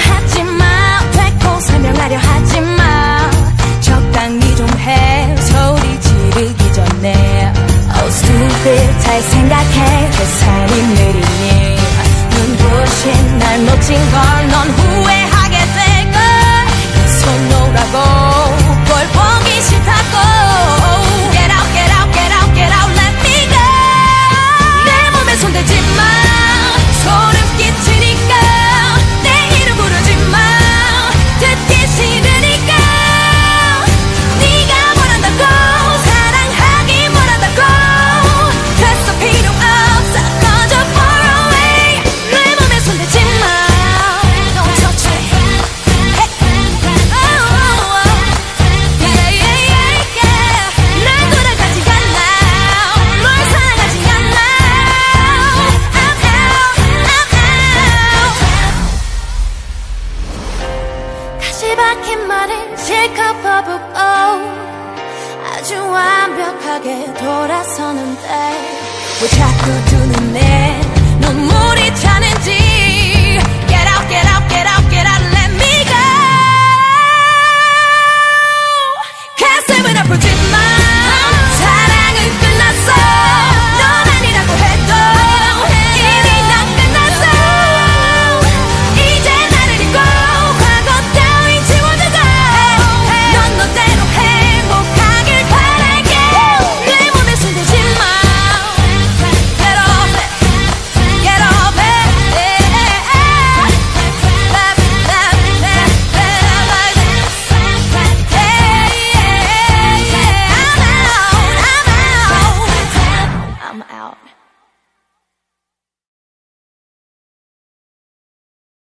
하지마. 되고 설명하려 하지마. 적당히 좀 해. 소리 지르기 전에. Oh, 잘 생각해. 계산이 느리니. 눈부신 날 놓친 걸 넌 후회 이 박힌 말을 실컷 퍼붓고 아주 완벽하게 돌아서는데 왜 자꾸 두 눈에 out.